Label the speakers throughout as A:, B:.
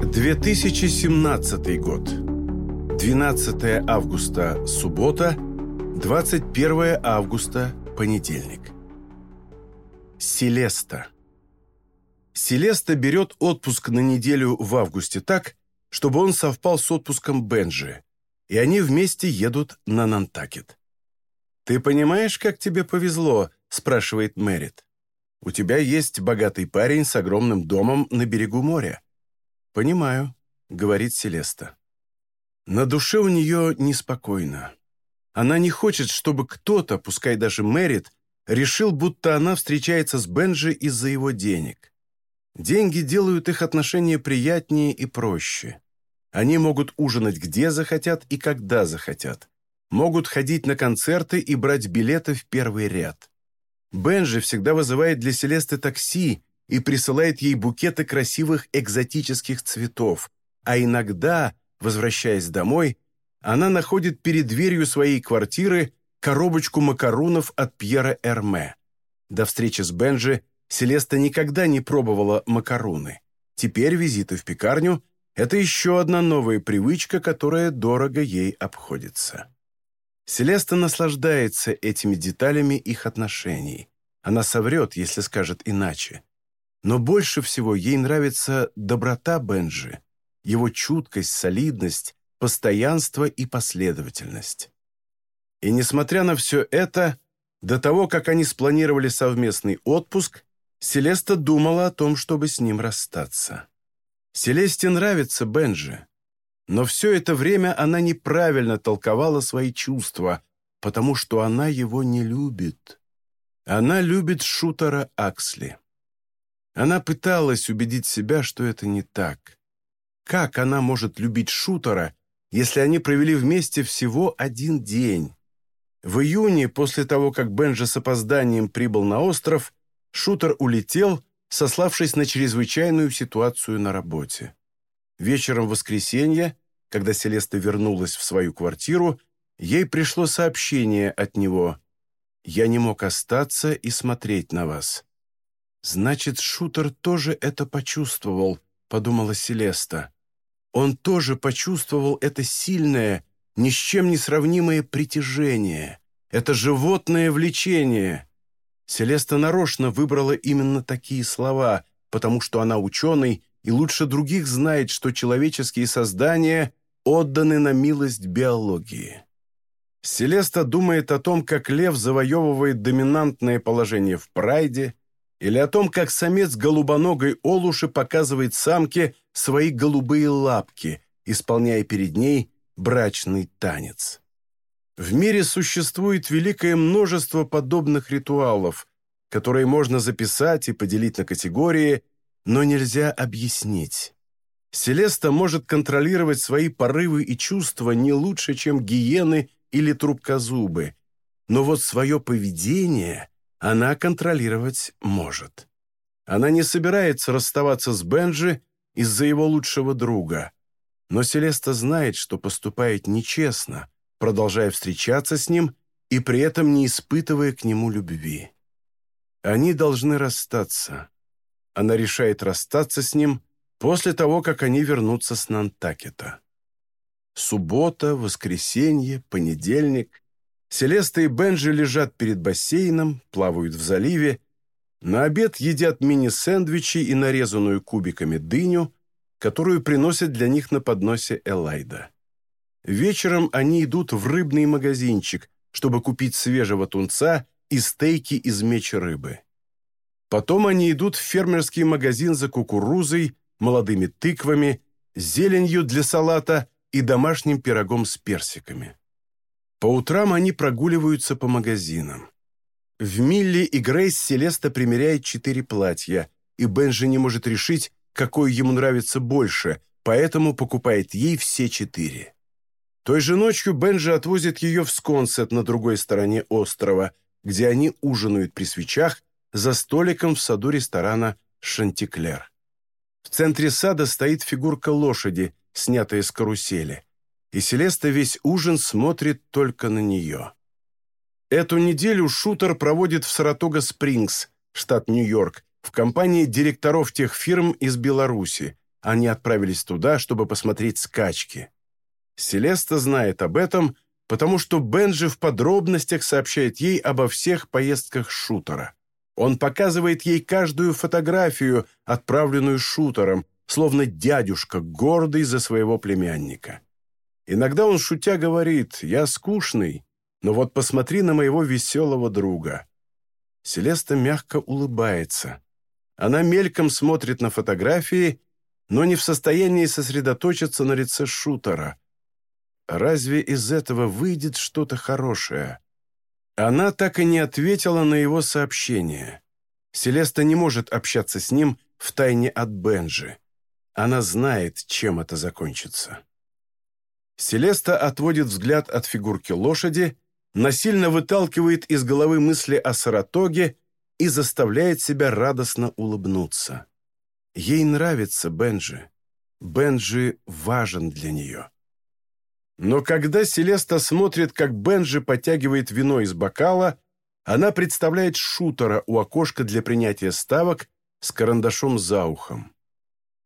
A: 2017 год. 12 августа – суббота, 21 августа – понедельник. Селеста. Селеста берет отпуск на неделю в августе так, чтобы он совпал с отпуском Бенджи, и они вместе едут на Нантакет. «Ты понимаешь, как тебе повезло?» – спрашивает Мэрит. «У тебя есть богатый парень с огромным домом на берегу моря». «Понимаю», — говорит Селеста. На душе у нее неспокойно. Она не хочет, чтобы кто-то, пускай даже Мэрит, решил, будто она встречается с Бенджи из-за его денег. Деньги делают их отношения приятнее и проще. Они могут ужинать где захотят и когда захотят. Могут ходить на концерты и брать билеты в первый ряд. Бенджи всегда вызывает для Селесты такси и присылает ей букеты красивых экзотических цветов, а иногда, возвращаясь домой, она находит перед дверью своей квартиры коробочку макарунов от Пьера Эрме. До встречи с Бенджи Селеста никогда не пробовала макаруны. Теперь визиты в пекарню – это еще одна новая привычка, которая дорого ей обходится. Селеста наслаждается этими деталями их отношений. Она соврет, если скажет иначе. Но больше всего ей нравится доброта Бенджи, его чуткость, солидность, постоянство и последовательность. И несмотря на все это, до того, как они спланировали совместный отпуск, Селеста думала о том, чтобы с ним расстаться. Селесте нравится Бенджи, но все это время она неправильно толковала свои чувства, потому что она его не любит. Она любит шутера Аксли. Она пыталась убедить себя, что это не так. Как она может любить шутера, если они провели вместе всего один день? В июне, после того, как Бенджи с опозданием прибыл на остров, шутер улетел, сославшись на чрезвычайную ситуацию на работе. Вечером воскресенья, когда Селеста вернулась в свою квартиру, ей пришло сообщение от него «Я не мог остаться и смотреть на вас. «Значит, шутер тоже это почувствовал», — подумала Селеста. «Он тоже почувствовал это сильное, ни с чем не сравнимое притяжение, это животное влечение». Селеста нарочно выбрала именно такие слова, потому что она ученый и лучше других знает, что человеческие создания отданы на милость биологии. Селеста думает о том, как лев завоевывает доминантное положение в прайде, или о том, как самец голубоногой олуши показывает самке свои голубые лапки, исполняя перед ней брачный танец. В мире существует великое множество подобных ритуалов, которые можно записать и поделить на категории, но нельзя объяснить. Селеста может контролировать свои порывы и чувства не лучше, чем гиены или трубкозубы, но вот свое поведение – она контролировать может. Она не собирается расставаться с Бенджи из-за его лучшего друга. Но Селеста знает, что поступает нечестно, продолжая встречаться с ним и при этом не испытывая к нему любви. Они должны расстаться. Она решает расстаться с ним после того, как они вернутся с Нантакета. Суббота, воскресенье, понедельник. Селеста и Бенджи лежат перед бассейном, плавают в заливе, на обед едят мини-сэндвичи и нарезанную кубиками дыню, которую приносят для них на подносе Элайда. Вечером они идут в рыбный магазинчик, чтобы купить свежего тунца и стейки из меча рыбы. Потом они идут в фермерский магазин за кукурузой, молодыми тыквами, зеленью для салата и домашним пирогом с персиками. По утрам они прогуливаются по магазинам. В Милли и Грейс Селеста примеряет четыре платья, и Бенджи не может решить, какое ему нравится больше, поэтому покупает ей все четыре. Той же ночью Бенджи отвозит ее в Сконсет на другой стороне острова, где они ужинают при свечах за столиком в саду ресторана «Шантиклер». В центре сада стоит фигурка лошади, снятая с карусели и Селеста весь ужин смотрит только на нее. Эту неделю шутер проводит в Саратога-Спрингс, штат Нью-Йорк, в компании директоров тех фирм из Беларуси, они отправились туда, чтобы посмотреть скачки. Селеста знает об этом, потому что Бенджи в подробностях сообщает ей обо всех поездках шутера. Он показывает ей каждую фотографию, отправленную шутером, словно дядюшка, гордый за своего племянника. Иногда он, шутя, говорит «Я скучный, но вот посмотри на моего веселого друга». Селеста мягко улыбается. Она мельком смотрит на фотографии, но не в состоянии сосредоточиться на лице шутера. Разве из этого выйдет что-то хорошее? Она так и не ответила на его сообщение. Селеста не может общаться с ним в тайне от Бенжи. Она знает, чем это закончится. Селеста отводит взгляд от фигурки лошади, насильно выталкивает из головы мысли о Саратоге и заставляет себя радостно улыбнуться. Ей нравится Бенджи. Бенджи важен для нее. Но когда Селеста смотрит, как Бенджи подтягивает вино из бокала, она представляет шутера у окошка для принятия ставок с карандашом за ухом.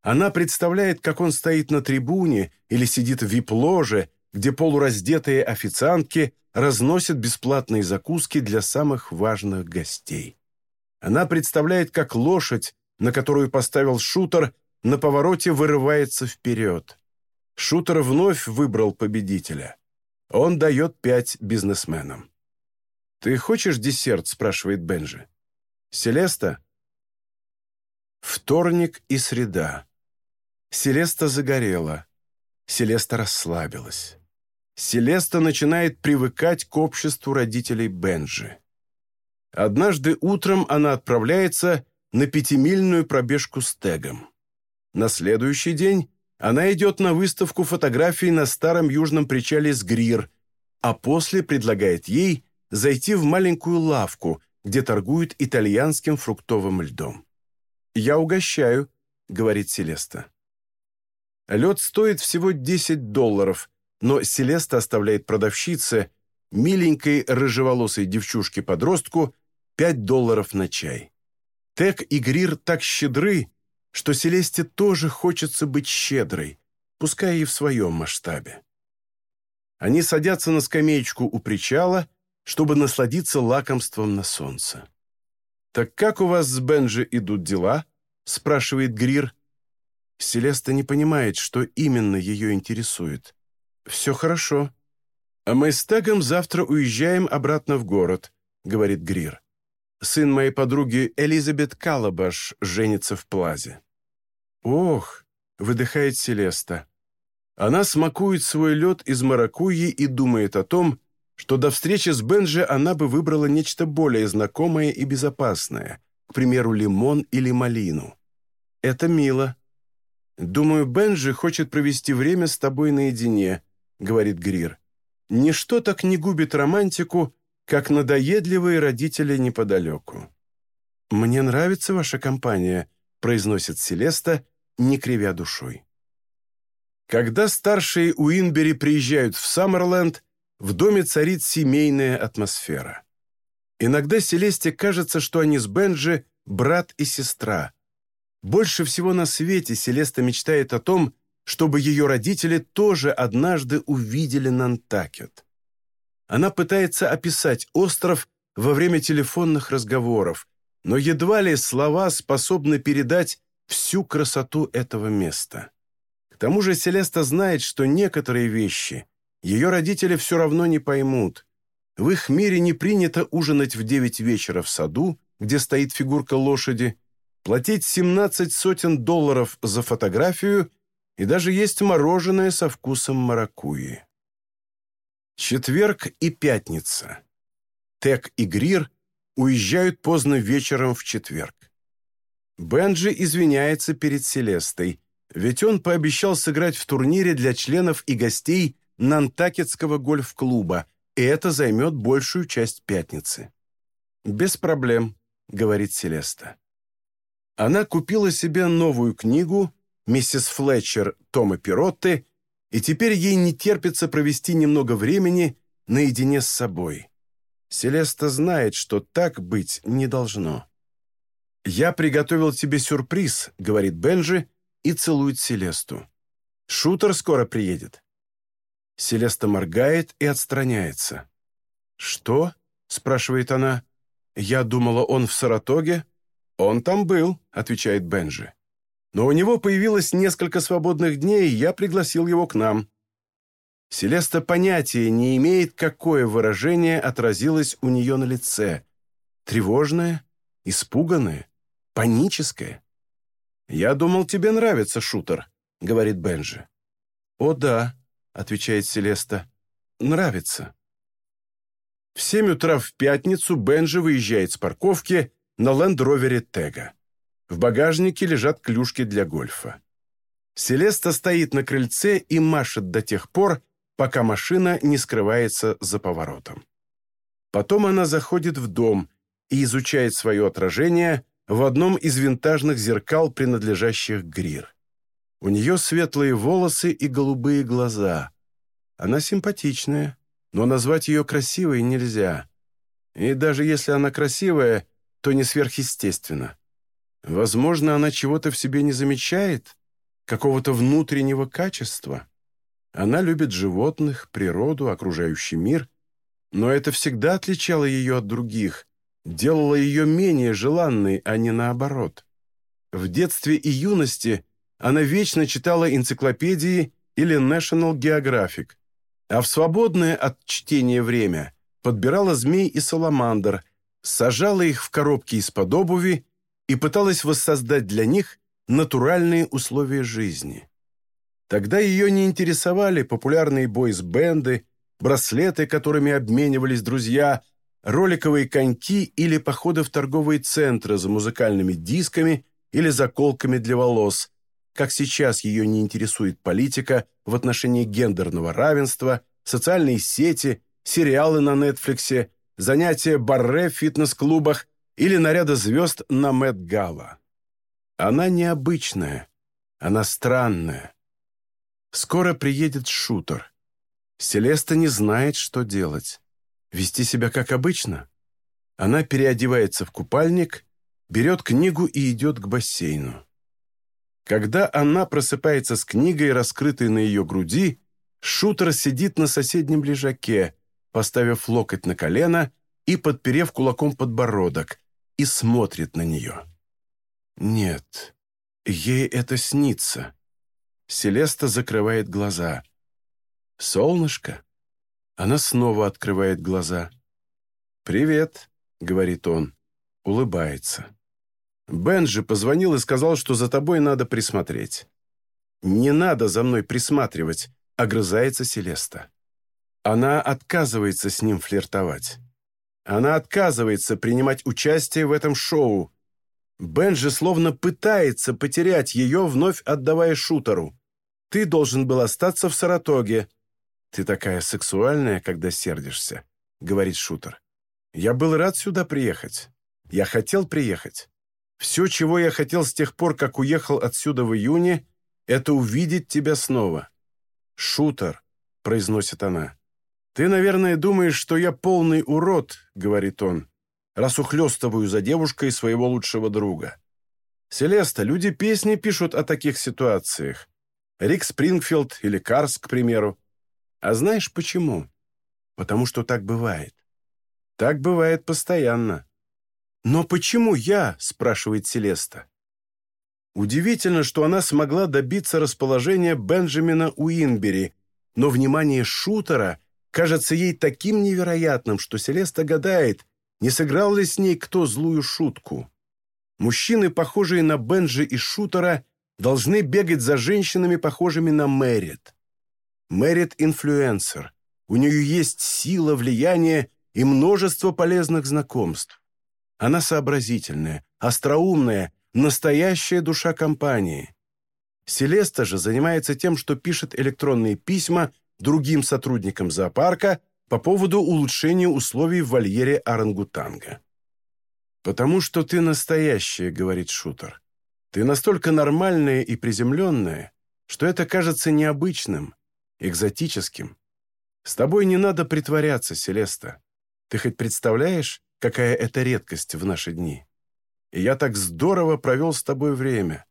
A: Она представляет, как он стоит на трибуне или сидит в вип-ложе, где полураздетые официантки разносят бесплатные закуски для самых важных гостей. Она представляет, как лошадь, на которую поставил шутер, на повороте вырывается вперед. Шутер вновь выбрал победителя. Он дает пять бизнесменам. «Ты хочешь десерт?» – спрашивает Бенжи. «Селеста?» Вторник и среда. Селеста загорела. Селеста расслабилась. Селеста начинает привыкать к обществу родителей Бенжи. Однажды утром она отправляется на пятимильную пробежку с тегом. На следующий день она идет на выставку фотографий на старом южном причале с Грир, а после предлагает ей зайти в маленькую лавку, где торгуют итальянским фруктовым льдом. «Я угощаю», — говорит Селеста. Лед стоит всего 10 долларов, но Селеста оставляет продавщице, миленькой рыжеволосой девчушке-подростку, 5 долларов на чай. Тек и Грир так щедры, что Селесте тоже хочется быть щедрой, пускай и в своем масштабе. Они садятся на скамеечку у причала, чтобы насладиться лакомством на солнце. «Так как у вас с Бенджи идут дела?» — спрашивает Грир. Селеста не понимает, что именно ее интересует. «Все хорошо. А мы с Тегом завтра уезжаем обратно в город», — говорит Грир. «Сын моей подруги Элизабет Калабаш женится в Плазе». «Ох!» — выдыхает Селеста. Она смакует свой лед из маракуйи и думает о том, что до встречи с Бенджи она бы выбрала нечто более знакомое и безопасное, к примеру, лимон или малину. Это мило. «Думаю, Бенджи хочет провести время с тобой наедине», — говорит Грир. «Ничто так не губит романтику, как надоедливые родители неподалеку». «Мне нравится ваша компания», — произносит Селеста, не кривя душой. Когда старшие Уинбери приезжают в Саммерленд, в доме царит семейная атмосфера. Иногда Селесте кажется, что они с Бенджи — брат и сестра — больше всего на свете Селеста мечтает о том, чтобы ее родители тоже однажды увидели Нантакет. Она пытается описать остров во время телефонных разговоров, но едва ли слова способны передать всю красоту этого места. К тому же Селеста знает, что некоторые вещи ее родители все равно не поймут. В их мире не принято ужинать в девять вечера в саду, где стоит фигурка лошади, платить 17 сотен долларов за фотографию и даже есть мороженое со вкусом маракуйи. Четверг и пятница. Тек и Грир уезжают поздно вечером в четверг. Бенджи извиняется перед Селестой, ведь он пообещал сыграть в турнире для членов и гостей Нантакетского гольф-клуба, и это займет большую часть пятницы. «Без проблем», — говорит Селеста. Она купила себе новую книгу «Миссис Флетчер» Тома Пиротты, и теперь ей не терпится провести немного времени наедине с собой. Селеста знает, что так быть не должно. «Я приготовил тебе сюрприз», — говорит Бенджи, и целует Селесту. «Шутер скоро приедет». Селеста моргает и отстраняется. «Что?» — спрашивает она. «Я думала, он в Саратоге?» «Он там был», — отвечает Бенджи. «Но у него появилось несколько свободных дней, и я пригласил его к нам». Селеста понятия не имеет, какое выражение отразилось у нее на лице. Тревожное, испуганное, паническое. «Я думал, тебе нравится шутер», — говорит Бенджи. «О да», — отвечает Селеста, — «нравится». В семь утра в пятницу Бенджи выезжает с парковки на лендровере Тега. В багажнике лежат клюшки для гольфа. Селеста стоит на крыльце и машет до тех пор, пока машина не скрывается за поворотом. Потом она заходит в дом и изучает свое отражение в одном из винтажных зеркал, принадлежащих Грир. У нее светлые волосы и голубые глаза. Она симпатичная, но назвать ее красивой нельзя. И даже если она красивая, то не сверхъестественно. Возможно, она чего-то в себе не замечает, какого-то внутреннего качества. Она любит животных, природу, окружающий мир, но это всегда отличало ее от других, делало ее менее желанной, а не наоборот. В детстве и юности она вечно читала энциклопедии или National Geographic, а в свободное от чтения время подбирала змей и саламандр, сажала их в коробки из-под обуви и пыталась воссоздать для них натуральные условия жизни. Тогда ее не интересовали популярные бойс-бенды, браслеты, которыми обменивались друзья, роликовые коньки или походы в торговые центры за музыкальными дисками или заколками для волос, как сейчас ее не интересует политика в отношении гендерного равенства, социальные сети, сериалы на Нетфликсе, занятия барре в фитнес-клубах или наряды звезд на Мэтт-Гала. Она необычная, она странная, Скоро приедет шутер. Селеста не знает, что делать. Вести себя как обычно. Она переодевается в купальник, берет книгу и идет к бассейну. Когда она просыпается с книгой, раскрытой на ее груди, шутер сидит на соседнем лежаке, поставив локоть на колено и подперев кулаком подбородок, и смотрит на нее. Нет, ей это снится. Селеста закрывает глаза. «Солнышко?» Она снова открывает глаза. «Привет», — говорит он. Улыбается. Бенджи позвонил и сказал, что за тобой надо присмотреть. «Не надо за мной присматривать», — огрызается Селеста. Она отказывается с ним флиртовать. Она отказывается принимать участие в этом шоу. Бенджи словно пытается потерять ее, вновь отдавая шутеру. Ты должен был остаться в Саратоге». «Ты такая сексуальная, когда сердишься», — говорит шутер. «Я был рад сюда приехать. Я хотел приехать. Все, чего я хотел с тех пор, как уехал отсюда в июне, это увидеть тебя снова». «Шутер», — произносит она. «Ты, наверное, думаешь, что я полный урод», — говорит он, «раз ухлёстываю за девушкой своего лучшего друга». «Селеста, люди песни пишут о таких ситуациях. Рик Спрингфилд или Карс, к примеру. А знаешь почему? Потому что так бывает. Так бывает постоянно. «Но почему я?» – спрашивает Селеста. Удивительно, что она смогла добиться расположения Бенджамина Уинбери, но внимание шутера кажется ей таким невероятным, что Селеста гадает, не сыграл ли с ней кто злую шутку. Мужчины, похожие на Бенджи и шутера, должны бегать за женщинами, похожими на Мэрит. Мэрит – инфлюенсер. У нее есть сила, влияние и множество полезных знакомств. Она сообразительная, остроумная, настоящая душа компании. Селеста же занимается тем, что пишет электронные письма другим сотрудникам зоопарка по поводу улучшения условий в вольере орангутанга. «Потому что ты настоящая», — говорит Шутер. Ты настолько нормальная и приземленная, что это кажется необычным, экзотическим. С тобой не надо притворяться, Селеста. Ты хоть представляешь, какая это редкость в наши дни? И я так здорово провел с тобой время.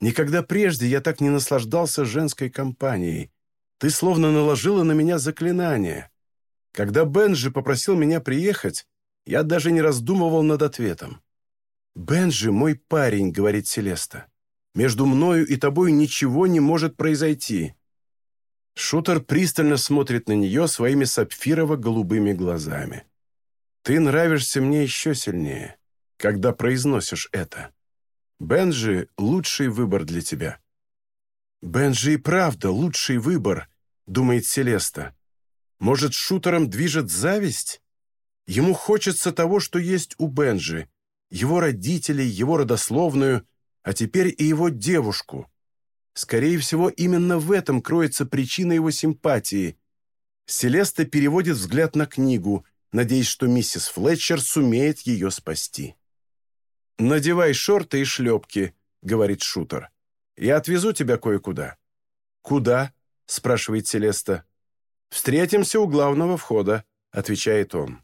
A: Никогда прежде я так не наслаждался женской компанией. Ты словно наложила на меня заклинание. Когда Бенджи попросил меня приехать, я даже не раздумывал над ответом. «Бенджи мой парень», — говорит Селеста. «Между мною и тобой ничего не может произойти». Шутер пристально смотрит на нее своими сапфирово-голубыми глазами. «Ты нравишься мне еще сильнее, когда произносишь это. Бенджи — лучший выбор для тебя». «Бенджи и правда лучший выбор», — думает Селеста. «Может, шутером движет зависть? Ему хочется того, что есть у Бенджи, его родителей, его родословную, а теперь и его девушку. Скорее всего, именно в этом кроется причина его симпатии. Селеста переводит взгляд на книгу, надеясь, что миссис Флетчер сумеет ее спасти. «Надевай шорты и шлепки», — говорит Шутер. «Я отвезу тебя кое-куда». «Куда?» — спрашивает Селеста. «Встретимся у главного входа», — отвечает он.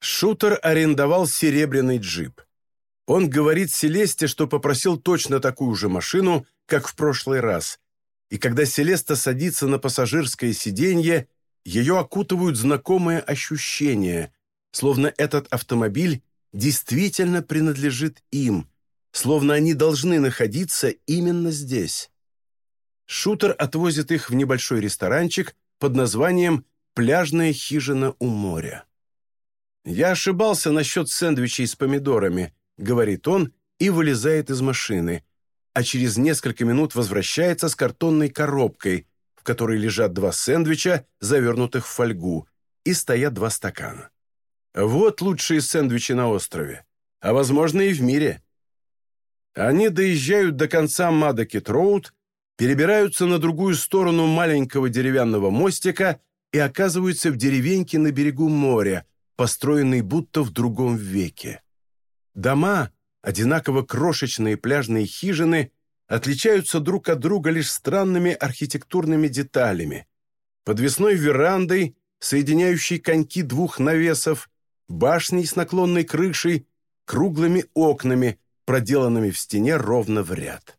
A: Шутер арендовал серебряный джип. Он говорит Селесте, что попросил точно такую же машину, как в прошлый раз. И когда Селеста садится на пассажирское сиденье, ее окутывают знакомые ощущения, словно этот автомобиль действительно принадлежит им, словно они должны находиться именно здесь. Шутер отвозит их в небольшой ресторанчик под названием «Пляжная хижина у моря». «Я ошибался насчет сэндвичей с помидорами», — говорит он и вылезает из машины, а через несколько минут возвращается с картонной коробкой, в которой лежат два сэндвича, завернутых в фольгу, и стоят два стакана. Вот лучшие сэндвичи на острове, а, возможно, и в мире. Они доезжают до конца Мадокет-Роуд, перебираются на другую сторону маленького деревянного мостика и оказываются в деревеньке на берегу моря, построенной будто в другом веке. Дома, одинаково крошечные пляжные хижины, отличаются друг от друга лишь странными архитектурными деталями. Подвесной верандой, соединяющей коньки двух навесов, башней с наклонной крышей, круглыми окнами, проделанными в стене ровно в ряд.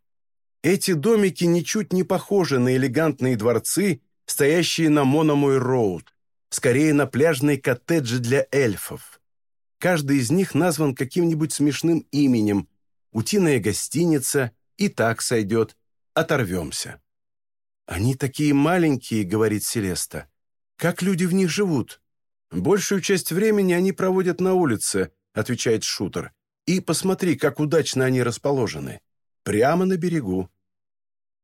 A: Эти домики ничуть не похожи на элегантные дворцы, стоящие на Мономой-Роуд, скорее на пляжные коттеджи для эльфов. Каждый из них назван каким-нибудь смешным именем. Утиная гостиница, и так сойдет. Оторвемся. «Они такие маленькие», — говорит Селеста. «Как люди в них живут?» «Большую часть времени они проводят на улице», — отвечает Шутер. «И посмотри, как удачно они расположены. Прямо на берегу».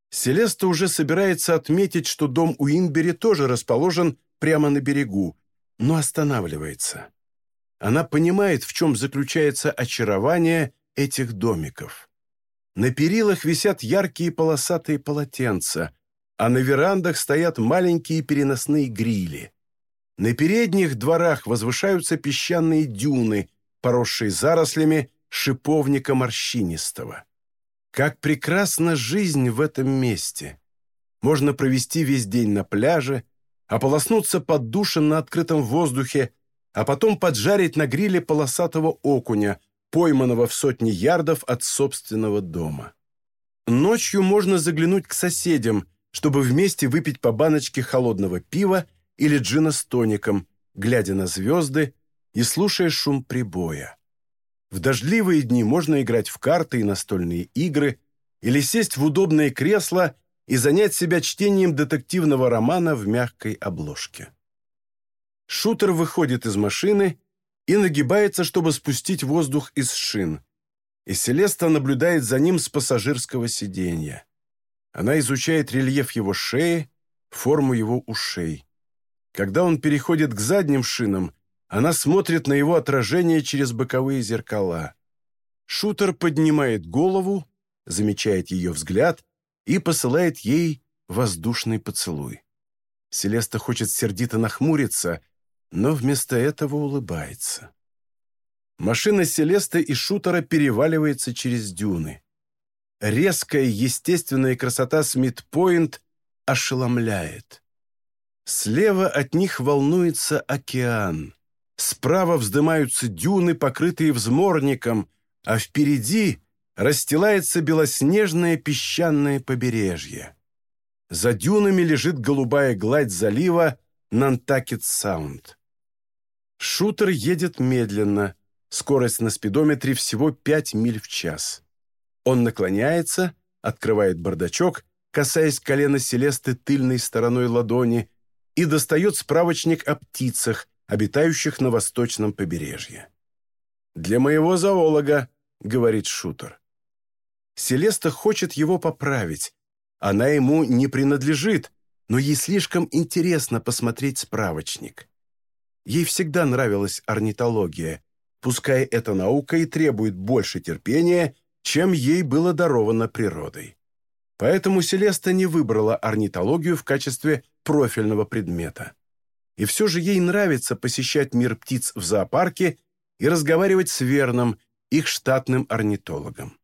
A: Селеста уже собирается отметить, что дом Уинбери тоже расположен прямо на берегу, но останавливается. Она понимает, в чем заключается очарование этих домиков. На перилах висят яркие полосатые полотенца, а на верандах стоят маленькие переносные грили. На передних дворах возвышаются песчаные дюны, поросшие зарослями шиповника морщинистого. Как прекрасна жизнь в этом месте! Можно провести весь день на пляже, ополоснуться под душем на открытом воздухе, а потом поджарить на гриле полосатого окуня, пойманного в сотни ярдов от собственного дома. Ночью можно заглянуть к соседям, чтобы вместе выпить по баночке холодного пива или джина с тоником, глядя на звезды и слушая шум прибоя. В дождливые дни можно играть в карты и настольные игры или сесть в удобное кресло и занять себя чтением детективного романа в мягкой обложке. Шутер выходит из машины и нагибается, чтобы спустить воздух из шин, и Селеста наблюдает за ним с пассажирского сиденья. Она изучает рельеф его шеи, форму его ушей. Когда он переходит к задним шинам, она смотрит на его отражение через боковые зеркала. Шутер поднимает голову, замечает ее взгляд и посылает ей воздушный поцелуй. Селеста хочет сердито нахмуриться, но вместо этого улыбается. Машина Селесты и Шутера переваливается через дюны. Резкая естественная красота Смит-Пойнт ошеломляет. Слева от них волнуется океан. Справа вздымаются дюны, покрытые взморником, а впереди расстилается белоснежное песчаное побережье. За дюнами лежит голубая гладь залива Нантакет-Саунд. Шутер едет медленно, скорость на спидометре всего 5 миль в час. Он наклоняется, открывает бардачок, касаясь колена Селесты тыльной стороной ладони, и достает справочник о птицах, обитающих на восточном побережье. «Для моего зоолога», — говорит Шутер. Селеста хочет его поправить. Она ему не принадлежит, но ей слишком интересно посмотреть справочник. Ей всегда нравилась орнитология, пускай эта наука и требует больше терпения, чем ей было даровано природой. Поэтому Селеста не выбрала орнитологию в качестве профильного предмета. И все же ей нравится посещать мир птиц в зоопарке и разговаривать с Верном, их штатным орнитологом.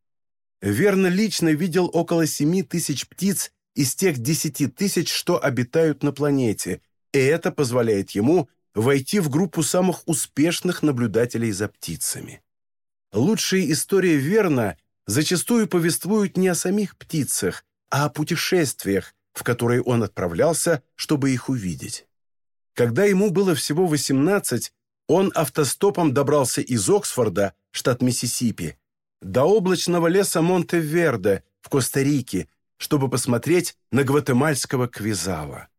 A: Верно лично видел около 7 тысяч птиц из тех 10 тысяч, что обитают на планете, и это позволяет ему войти в группу самых успешных наблюдателей за птицами. Лучшие истории Верна зачастую повествуют не о самих птицах, а о путешествиях, в которые он отправлялся, чтобы их увидеть. Когда ему было всего 18, он автостопом добрался из Оксфорда, штат Миссисипи, до облачного леса Монте-Верде в Коста-Рике, чтобы посмотреть на гватемальского квизала.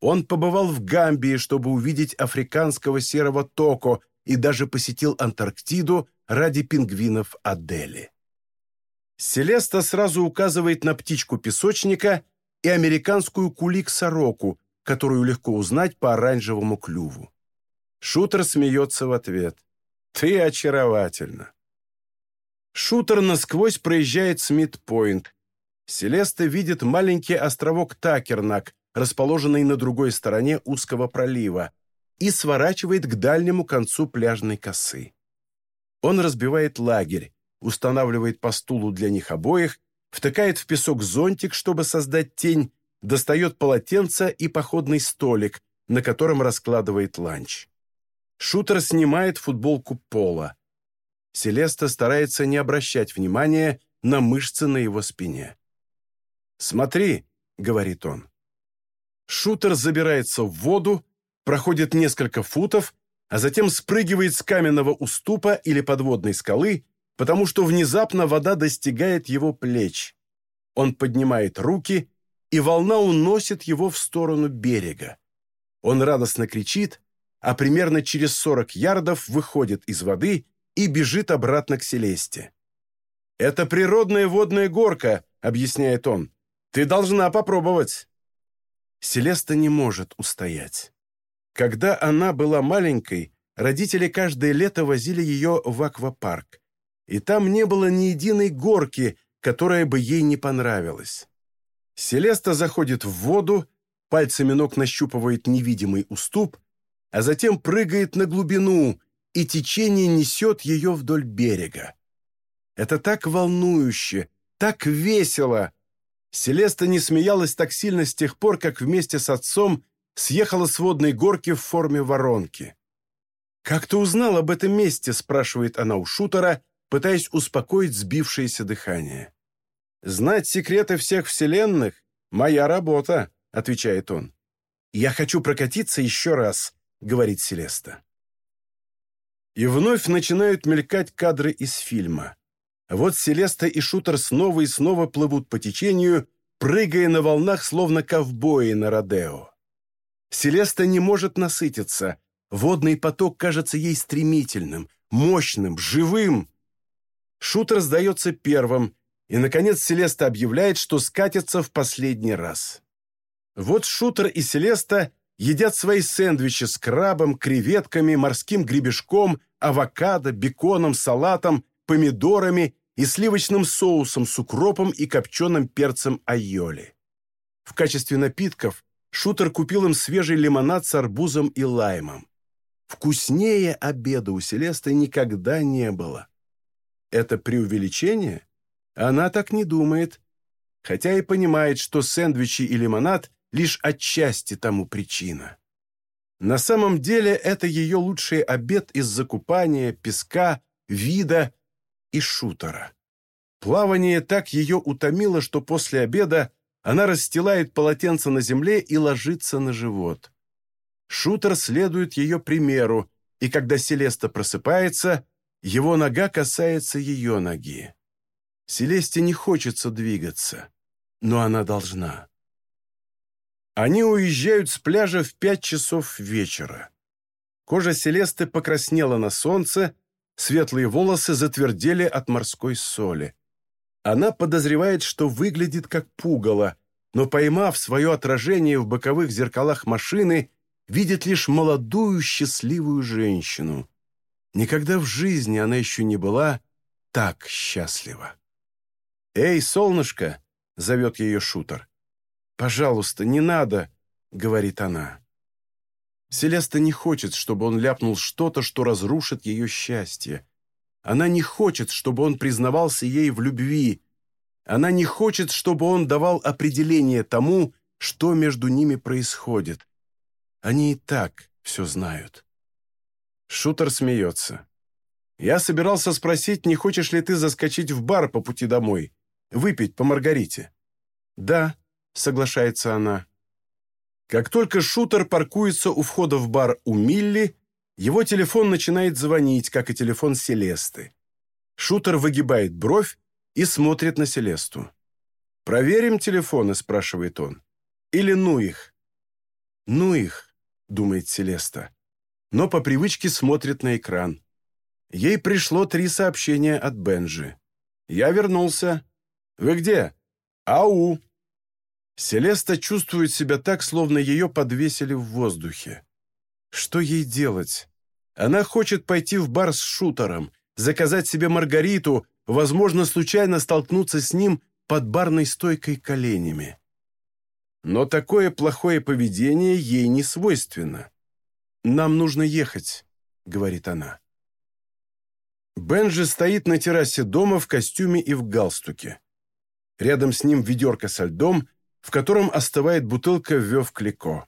A: Он побывал в Гамбии, чтобы увидеть африканского серого токо и даже посетил Антарктиду ради пингвинов Адели. Селеста сразу указывает на птичку песочника и американскую кулик-сороку, которую легко узнать по оранжевому клюву. Шутер смеется в ответ. «Ты очаровательна». Шутер насквозь проезжает Смит-Пойнт. Селеста видит маленький островок Такернак, расположенный на другой стороне узкого пролива, и сворачивает к дальнему концу пляжной косы. Он разбивает лагерь, устанавливает по стулу для них обоих, втыкает в песок зонтик, чтобы создать тень, достает полотенце и походный столик, на котором раскладывает ланч. Шутер снимает футболку пола. Селеста старается не обращать внимания на мышцы на его спине. «Смотри», — говорит он. Шутер забирается в воду, проходит несколько футов, а затем спрыгивает с каменного уступа или подводной скалы потому что внезапно вода достигает его плеч. Он поднимает руки, и волна уносит его в сторону берега. Он радостно кричит, а примерно через 40 ярдов выходит из воды и бежит обратно к Селесте. «Это природная водная горка», — объясняет он. «Ты должна попробовать». Селеста не может устоять. Когда она была маленькой, родители каждое лето возили ее в аквапарк и там не было ни единой горки, которая бы ей не понравилась. Селеста заходит в воду, пальцами ног нащупывает невидимый уступ, а затем прыгает на глубину, и течение несет ее вдоль берега. Это так волнующе, так весело. Селеста не смеялась так сильно с тех пор, как вместе с отцом съехала с водной горки в форме воронки. «Как ты узнал об этом месте?» – спрашивает она у шутера, пытаясь успокоить сбившееся дыхание. «Знать секреты всех вселенных — моя работа», — отвечает он. «Я хочу прокатиться еще раз», — говорит Селеста. И вновь начинают мелькать кадры из фильма. Вот Селеста и Шутер снова и снова плывут по течению, прыгая на волнах, словно ковбои на Родео. Селеста не может насытиться. Водный поток кажется ей стремительным, мощным, живым. Шутер сдается первым, и, наконец, Селеста объявляет, что скатится в последний раз. Вот Шутер и Селеста едят свои сэндвичи с крабом, креветками, морским гребешком, авокадо, беконом, салатом, помидорами и сливочным соусом с укропом и копченым перцем айоли. В качестве напитков Шутер купил им свежий лимонад с арбузом и лаймом. Вкуснее обеда у Селесты никогда не было. Это преувеличение? Она так не думает, хотя и понимает, что сэндвичи и лимонад лишь отчасти тому причина. На самом деле это ее лучший обед из закупания, песка, вида и шутера. Плавание так ее утомило, что после обеда она расстилает полотенце на земле и ложится на живот. Шутер следует ее примеру, и когда Селеста просыпается, его нога касается ее ноги. Селесте не хочется двигаться, но она должна. Они уезжают с пляжа в пять часов вечера. Кожа Селесты покраснела на солнце, светлые волосы затвердели от морской соли. Она подозревает, что выглядит как пугало, но, поймав свое отражение в боковых зеркалах машины, видит лишь молодую счастливую женщину. Никогда в жизни она еще не была так счастлива. «Эй, солнышко!» — зовет ее шутер. «Пожалуйста, не надо!» — говорит она. Селеста не хочет, чтобы он ляпнул что-то, что разрушит ее счастье. Она не хочет, чтобы он признавался ей в любви. Она не хочет, чтобы он давал определение тому, что между ними происходит. Они и так все знают. Шутер смеется. «Я собирался спросить, не хочешь ли ты заскочить в бар по пути домой, выпить по Маргарите?» «Да», — соглашается она. Как только шутер паркуется у входа в бар у Милли, его телефон начинает звонить, как и телефон Селесты. Шутер выгибает бровь и смотрит на Селесту. «Проверим телефоны?» – спрашивает он. «Или ну их?» «Ну их», – думает Селеста. Но по привычке смотрит на экран. Ей пришло три сообщения от Бенжи. «Я вернулся». «Вы где?» «Ау!» Селеста чувствует себя так, словно ее подвесили в воздухе. Что ей делать? Она хочет пойти в бар с шутером, заказать себе Маргариту, возможно, случайно столкнуться с ним под барной стойкой коленями. Но такое плохое поведение ей не свойственно. «Нам нужно ехать», — говорит она. Бенджи стоит на террасе дома в костюме и в галстуке. Рядом с ним ведерко со льдом в котором остывает бутылка Вёв Клико.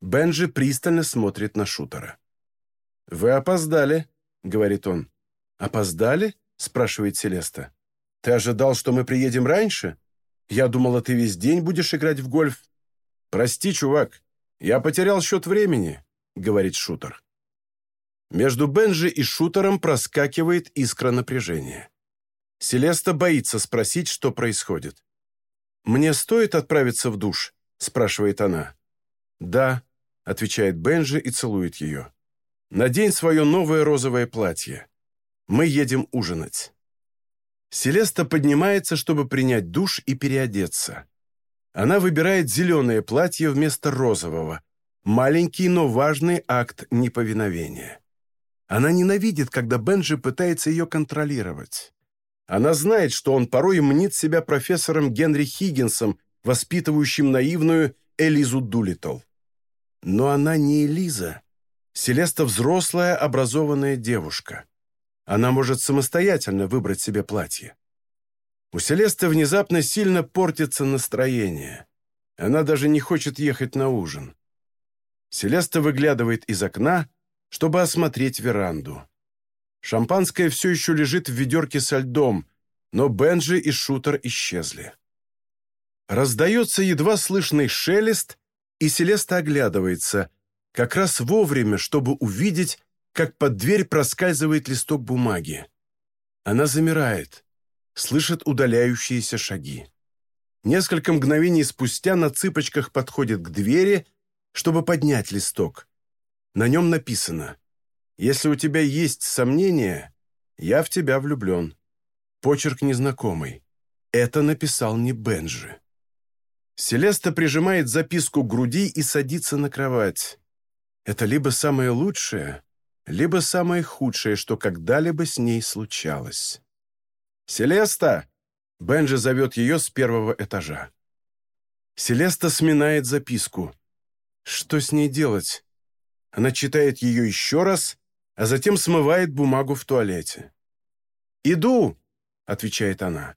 A: Бенджи пристально смотрит на шутера. «Вы опоздали», — говорит он. «Опоздали?» — спрашивает Селеста. «Ты ожидал, что мы приедем раньше? Я думала, ты весь день будешь играть в гольф». «Прости, чувак, я потерял счет времени», — говорит шутер. Между Бенджи и шутером проскакивает искра напряжения. Селеста боится спросить, что происходит. «Мне стоит отправиться в душ?» – спрашивает она. «Да», – отвечает Бенджи и целует ее. «Надень свое новое розовое платье. Мы едем ужинать». Селеста поднимается, чтобы принять душ и переодеться. Она выбирает зеленое платье вместо розового. Маленький, но важный акт неповиновения. Она ненавидит, когда Бенджи пытается ее контролировать. Она знает, что он порой мнит себя профессором Генри Хиггинсом, воспитывающим наивную Элизу Дулитл. Но она не Элиза. Селеста взрослая, образованная девушка. Она может самостоятельно выбрать себе платье. У Селесты внезапно сильно портится настроение. Она даже не хочет ехать на ужин. Селеста выглядывает из окна, чтобы осмотреть веранду. Шампанское все еще лежит в ведерке со льдом, но Бенджи и Шутер исчезли. Раздается едва слышный шелест, и Селеста оглядывается, как раз вовремя, чтобы увидеть, как под дверь проскальзывает листок бумаги. Она замирает, слышит удаляющиеся шаги. Несколько мгновений спустя на цыпочках подходит к двери, чтобы поднять листок. На нем написано если у тебя есть сомнения, я в тебя влюблен. Почерк незнакомый. Это написал не Бенджи. Селеста прижимает записку к груди и садится на кровать. Это либо самое лучшее, либо самое худшее, что когда-либо с ней случалось. «Селеста!» — Бенджи зовет ее с первого этажа. Селеста сминает записку. Что с ней делать? Она читает ее еще раз а затем смывает бумагу в туалете. «Иду!» — отвечает она.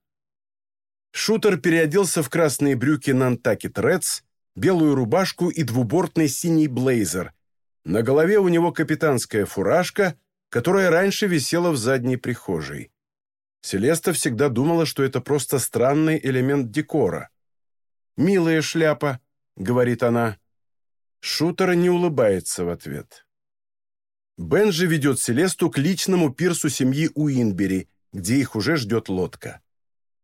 A: Шутер переоделся в красные брюки Нантакет Редс, белую рубашку и двубортный синий блейзер. На голове у него капитанская фуражка, которая раньше висела в задней прихожей. Селеста всегда думала, что это просто странный элемент декора. «Милая шляпа», — говорит она. Шутер не улыбается в ответ. Бенджи ведет Селесту к личному пирсу семьи Уинбери, где их уже ждет лодка.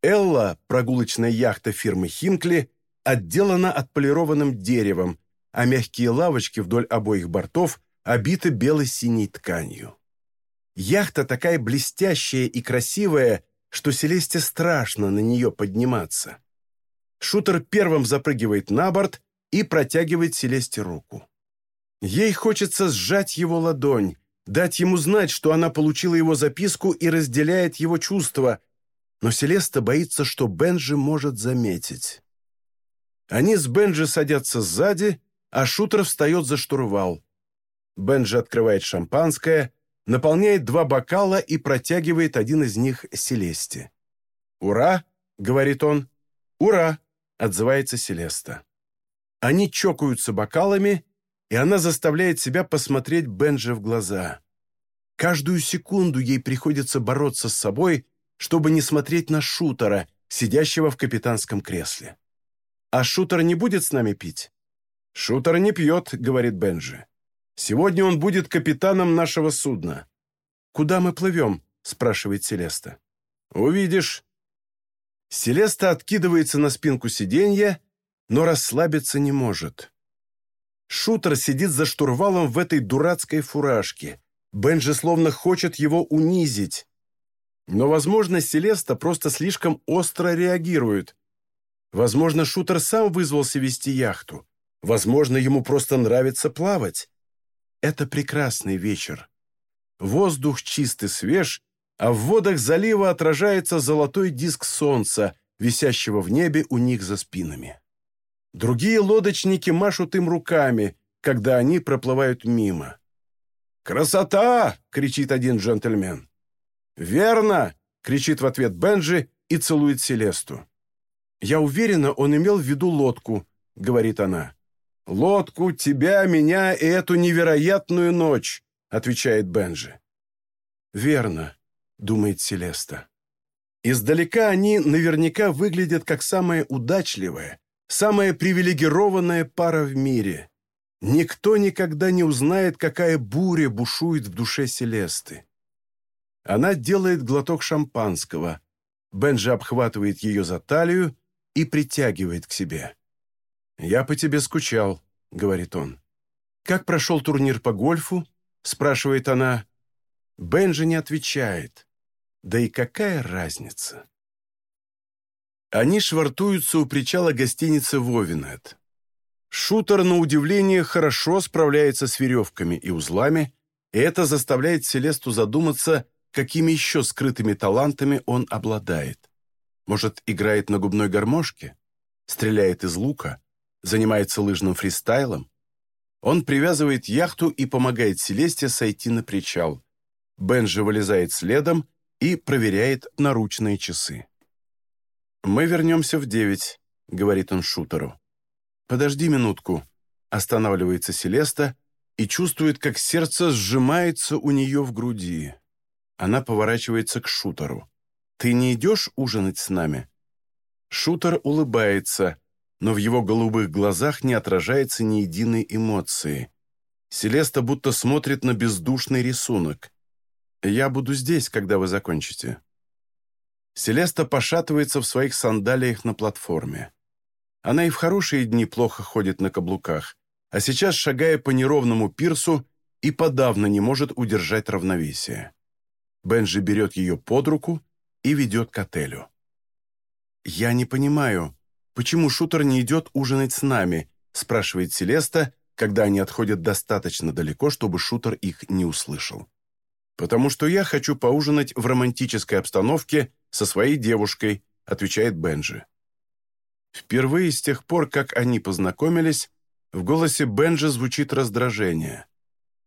A: Элла, прогулочная яхта фирмы Хинкли, отделана отполированным деревом, а мягкие лавочки вдоль обоих бортов обиты бело-синей тканью. Яхта такая блестящая и красивая, что Селесте страшно на нее подниматься. Шутер первым запрыгивает на борт и протягивает Селесте руку. Ей хочется сжать его ладонь, дать ему знать, что она получила его записку и разделяет его чувства, но Селеста боится, что Бенджи может заметить. Они с Бенджи садятся сзади, а Шутер встает за штурвал. Бенджи открывает шампанское, наполняет два бокала и протягивает один из них Селесте. «Ура!» — говорит он. «Ура!» — отзывается Селеста. Они чокаются бокалами, и она заставляет себя посмотреть Бенджи в глаза. Каждую секунду ей приходится бороться с собой, чтобы не смотреть на шутера, сидящего в капитанском кресле. «А шутер не будет с нами пить?» «Шутер не пьет», — говорит Бенджи. «Сегодня он будет капитаном нашего судна». «Куда мы плывем?» — спрашивает Селеста. «Увидишь». Селеста откидывается на спинку сиденья, но расслабиться не может. Шутер сидит за штурвалом в этой дурацкой фуражке. Бенджи словно хочет его унизить. Но, возможно, Селеста просто слишком остро реагирует. Возможно, Шутер сам вызвался вести яхту. Возможно, ему просто нравится плавать. Это прекрасный вечер. Воздух чистый свеж, а в водах залива отражается золотой диск солнца, висящего в небе у них за спинами. Другие лодочники машут им руками, когда они проплывают мимо. «Красота!» — кричит один джентльмен. «Верно!» — кричит в ответ Бенджи и целует Селесту. «Я уверена, он имел в виду лодку», — говорит она. «Лодку, тебя, меня и эту невероятную ночь», — отвечает Бенджи. «Верно», — думает Селеста. Издалека они наверняка выглядят как самая удачливая, самая привилегированная пара в мире. Никто никогда не узнает, какая буря бушует в душе Селесты. Она делает глоток шампанского. Бенджи обхватывает ее за талию и притягивает к себе. «Я по тебе скучал», — говорит он. «Как прошел турнир по гольфу?» — спрашивает она. Бенджи не отвечает. Да и какая разница? Они швартуются у причала гостиницы «Вовинет». Шутер, на удивление, хорошо справляется с веревками и узлами, и это заставляет Селесту задуматься, какими еще скрытыми талантами он обладает. Может, играет на губной гармошке? Стреляет из лука? Занимается лыжным фристайлом? Он привязывает яхту и помогает Селесте сойти на причал. Бенджи вылезает следом и проверяет наручные часы. «Мы вернемся в девять», — говорит он шутеру. «Подожди минутку», — останавливается Селеста и чувствует, как сердце сжимается у нее в груди. Она поворачивается к шутеру. «Ты не идешь ужинать с нами?» Шутер улыбается, но в его голубых глазах не отражается ни единой эмоции. Селеста будто смотрит на бездушный рисунок. «Я буду здесь, когда вы закончите». Селеста пошатывается в своих сандалиях на платформе. Она и в хорошие дни плохо ходит на каблуках, а сейчас, шагая по неровному пирсу, и подавно не может удержать равновесие. Бенджи берет ее под руку и ведет к отелю. «Я не понимаю, почему шутер не идет ужинать с нами?» спрашивает Селеста, когда они отходят достаточно далеко, чтобы шутер их не услышал. «Потому что я хочу поужинать в романтической обстановке со своей девушкой», отвечает Бенджи. Впервые с тех пор, как они познакомились, в голосе Бенджи звучит раздражение.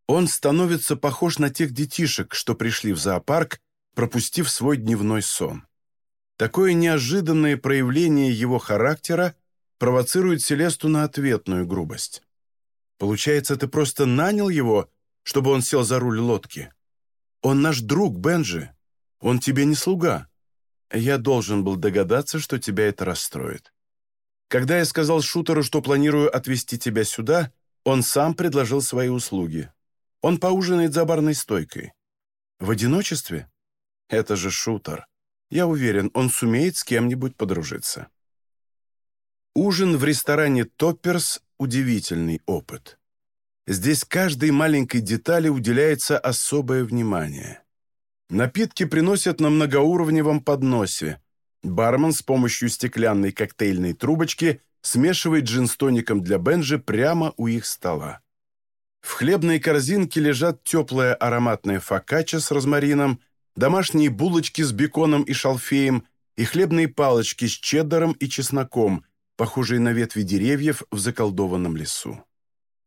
A: Он становится похож на тех детишек, что пришли в зоопарк, пропустив свой дневной сон. Такое неожиданное проявление его характера провоцирует Селесту на ответную грубость. Получается, ты просто нанял его, чтобы он сел за руль лодки? Он наш друг, Бенджи. Он тебе не слуга. Я должен был догадаться, что тебя это расстроит. Когда я сказал Шутеру, что планирую отвезти тебя сюда, он сам предложил свои услуги. Он поужинает за барной стойкой. В одиночестве? Это же Шутер. Я уверен, он сумеет с кем-нибудь подружиться. Ужин в ресторане «Топперс» – удивительный опыт. Здесь каждой маленькой детали уделяется особое внимание. Напитки приносят на многоуровневом подносе. Бармен с помощью стеклянной коктейльной трубочки смешивает джин с тоником для Бенджи прямо у их стола. В хлебной корзинке лежат теплая ароматная фокачча с розмарином, домашние булочки с беконом и шалфеем и хлебные палочки с чеддером и чесноком, похожие на ветви деревьев в заколдованном лесу.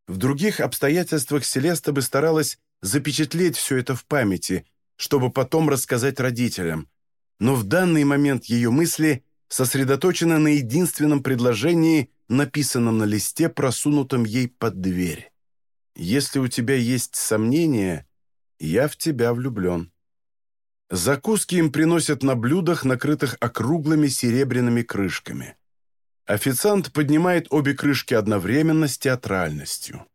A: В других обстоятельствах Селеста бы старалась запечатлеть все это в памяти, чтобы потом рассказать родителям, но в данный момент ее мысли сосредоточены на единственном предложении, написанном на листе, просунутом ей под дверь. «Если у тебя есть сомнения, я в тебя влюблен». Закуски им приносят на блюдах, накрытых округлыми серебряными крышками. Официант поднимает обе крышки одновременно с театральностью.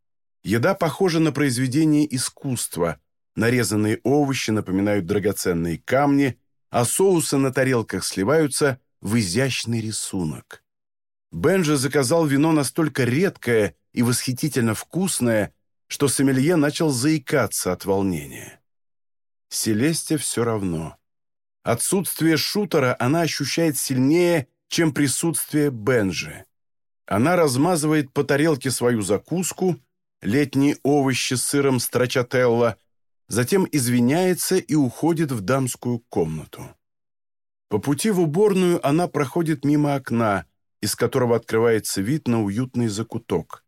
A: Еда похожа на произведение искусства. Нарезанные овощи напоминают драгоценные камни, а соусы на тарелках сливаются в изящный рисунок. Бенджи заказал вино настолько редкое и восхитительно вкусное, что сомелье начал заикаться от волнения. Селесте все равно. Отсутствие шутера она ощущает сильнее, чем присутствие Бенджи. Она размазывает по тарелке свою закуску, летние овощи с сыром страчателла, затем извиняется и уходит в дамскую комнату. По пути в уборную она проходит мимо окна, из которого открывается вид на уютный закуток.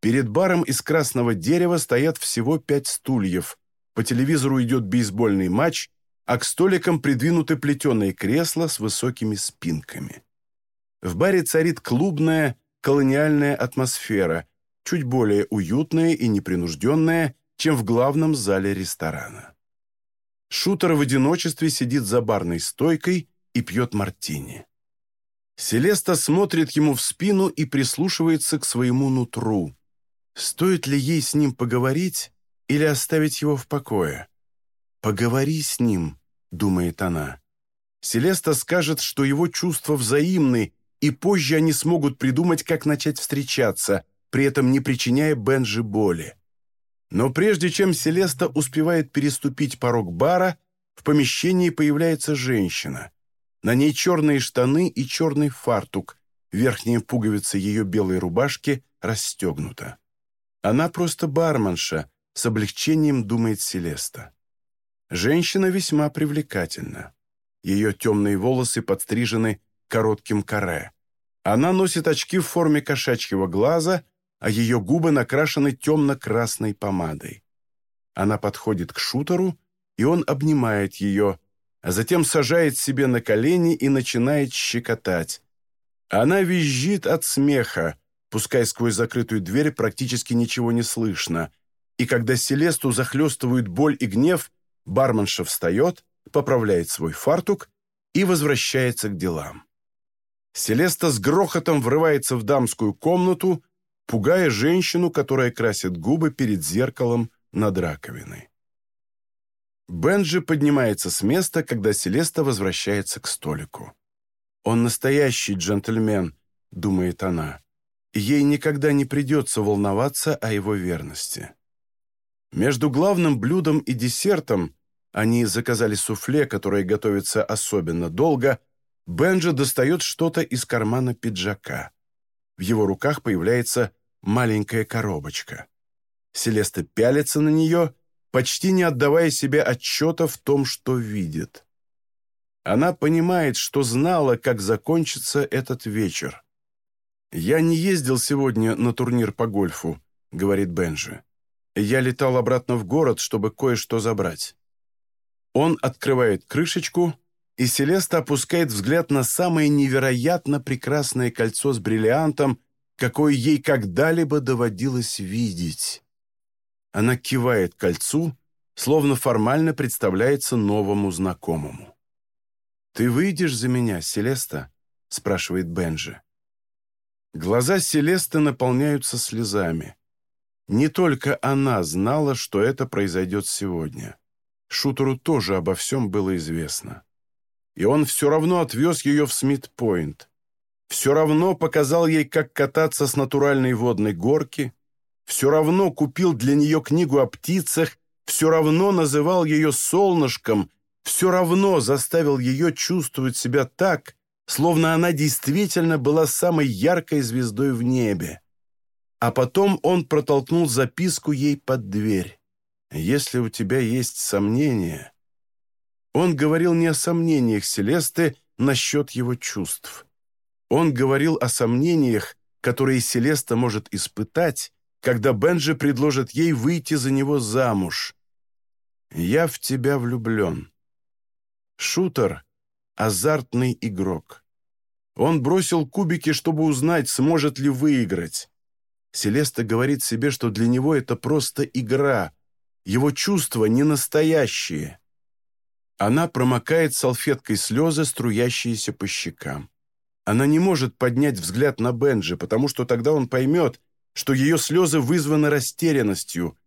A: Перед баром из красного дерева стоят всего пять стульев, по телевизору идет бейсбольный матч, а к столикам придвинуты плетеные кресла с высокими спинками. В баре царит клубная, колониальная атмосфера, чуть более уютная и непринужденная, чем в главном зале ресторана. Шутер в одиночестве сидит за барной стойкой и пьет мартини. Селеста смотрит ему в спину и прислушивается к своему нутру. Стоит ли ей с ним поговорить или оставить его в покое? «Поговори с ним», — думает она. Селеста скажет, что его чувства взаимны, и позже они смогут придумать, как начать встречаться, при этом не причиняя Бенджи боли. Но прежде чем Селеста успевает переступить порог бара, в помещении появляется женщина. На ней черные штаны и черный фартук, верхняя пуговица ее белой рубашки расстегнута. Она просто барменша, с облегчением думает Селеста. Женщина весьма привлекательна. Ее темные волосы подстрижены коротким каре. Она носит очки в форме кошачьего глаза, а ее губы накрашены темно-красной помадой. Она подходит к шутеру, и он обнимает ее, а затем сажает себе на колени и начинает щекотать. Она визжит от смеха, пускай сквозь закрытую дверь практически ничего не слышно, и когда Селесту захлестывают боль и гнев, барменша встает, поправляет свой фартук и возвращается к делам. Селеста с грохотом врывается в дамскую комнату, пугая женщину, которая красит губы перед зеркалом над раковиной. Бенджи поднимается с места, когда Селеста возвращается к столику. «Он настоящий джентльмен», — думает она. Ей никогда не придется волноваться о его верности. Между главным блюдом и десертом они заказали суфле, которое готовится особенно долго — Бенджи достает что-то из кармана пиджака. В его руках появляется маленькая коробочка. Селеста пялится на нее, почти не отдавая себе отчета в том, что видит. Она понимает, что знала, как закончится этот вечер. «Я не ездил сегодня на турнир по гольфу», — говорит Бенджи. «Я летал обратно в город, чтобы кое-что забрать». Он открывает крышечку, и Селеста опускает взгляд на самое невероятно прекрасное кольцо с бриллиантом, какое ей когда-либо доводилось видеть. Она кивает кольцу, словно формально представляется новому знакомому. «Ты выйдешь за меня, Селеста?» — спрашивает Бенджи. Глаза Селесты наполняются слезами. Не только она знала, что это произойдет сегодня. Шутеру тоже обо всем было известно. И он все равно отвез ее в Смит-Пойнт. Все равно показал ей, как кататься с натуральной водной горки. Все равно купил для нее книгу о птицах. Все равно называл ее солнышком. Все равно заставил ее чувствовать себя так, словно она действительно была самой яркой звездой в небе. А потом он протолкнул записку ей под дверь. «Если у тебя есть сомнения...» Он говорил не о сомнениях Селесты насчет его чувств. Он говорил о сомнениях, которые Селеста может испытать, когда Бенджи предложит ей выйти за него замуж. «Я в тебя влюблен». Шутер — азартный игрок. Он бросил кубики, чтобы узнать, сможет ли выиграть. Селеста говорит себе, что для него это просто игра. Его чувства не настоящие. Она промокает салфеткой слезы, струящиеся по щекам. Она не может поднять взгляд на Бенджи, потому что тогда он поймет, что ее слезы вызваны растерянностью.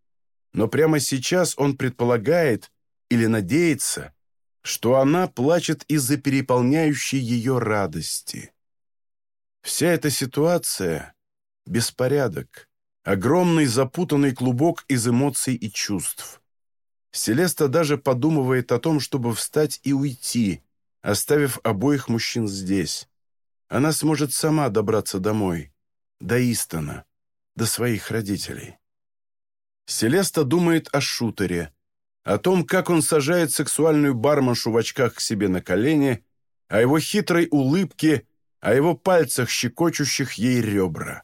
A: Но прямо сейчас он предполагает или надеется, что она плачет из-за переполняющей ее радости. Вся эта ситуация — беспорядок, огромный запутанный клубок из эмоций и чувств. Селеста даже подумывает о том, чтобы встать и уйти, оставив обоих мужчин здесь. Она сможет сама добраться домой, до Истона, до своих родителей. Селеста думает о шутере, о том, как он сажает сексуальную барменшу в очках к себе на колени, о его хитрой улыбке, о его пальцах, щекочущих ей ребра.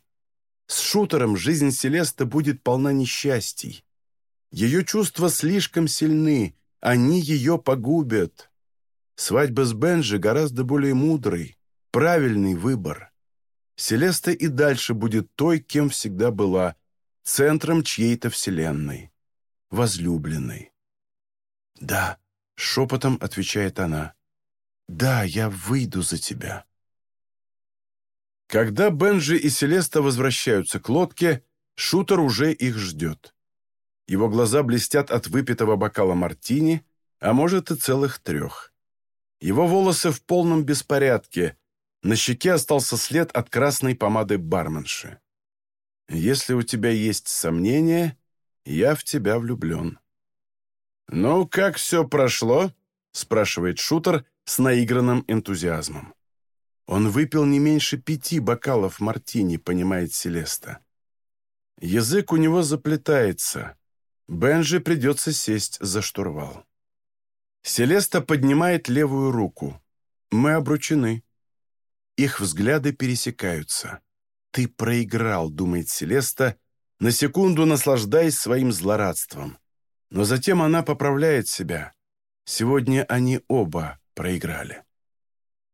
A: С шутером жизнь Селеста будет полна несчастий. Ее чувства слишком сильны, они ее погубят. Свадьба с Бенджи гораздо более мудрый, правильный выбор. Селеста и дальше будет той, кем всегда была, центром чьей-то вселенной, возлюбленной. «Да», — шепотом отвечает она. «Да, я выйду за тебя». Когда Бенджи и Селеста возвращаются к лодке, шутер уже их ждет. Его глаза блестят от выпитого бокала мартини, а может и целых трех. Его волосы в полном беспорядке, на щеке остался след от красной помады барменши. «Если у тебя есть сомнения, я в тебя влюблен». «Ну, как все прошло?» — спрашивает шутер с наигранным энтузиазмом. Он выпил не меньше пяти бокалов мартини, понимает Селеста. Язык у него заплетается. Бенжи придется сесть за штурвал. Селеста поднимает левую руку. Мы обручены. Их взгляды пересекаются. «Ты проиграл», — думает Селеста, на секунду наслаждаясь своим злорадством. Но затем она поправляет себя. Сегодня они оба проиграли.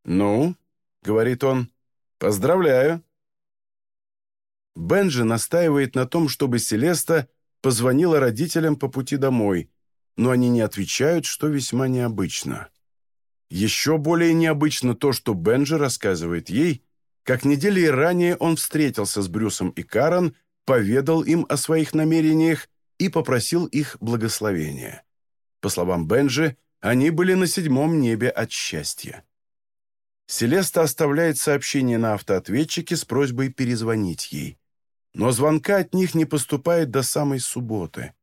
A: «Ну», — говорит он, — «поздравляю». Бенджи настаивает на том, чтобы Селеста позвонила родителям по пути домой, но они не отвечают, что весьма необычно. Еще более необычно то, что Бенджи рассказывает ей, как недели ранее он встретился с Брюсом и Карен, поведал им о своих намерениях и попросил их благословения. По словам Бенджи, они были на седьмом небе от счастья. Селеста оставляет сообщение на автоответчике с просьбой перезвонить ей. Но звонка от них не поступает до самой субботы.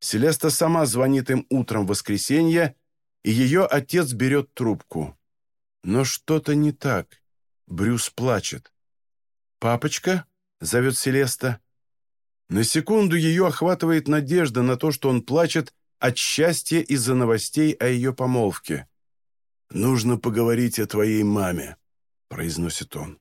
A: Селеста сама звонит им утром в воскресенье, и ее отец берет трубку. Но что-то не так. Брюс плачет. «Папочка?» — зовет Селеста. На секунду ее охватывает надежда на то, что он плачет от счастья из-за новостей о ее помолвке. «Нужно поговорить о твоей маме», — произносит он.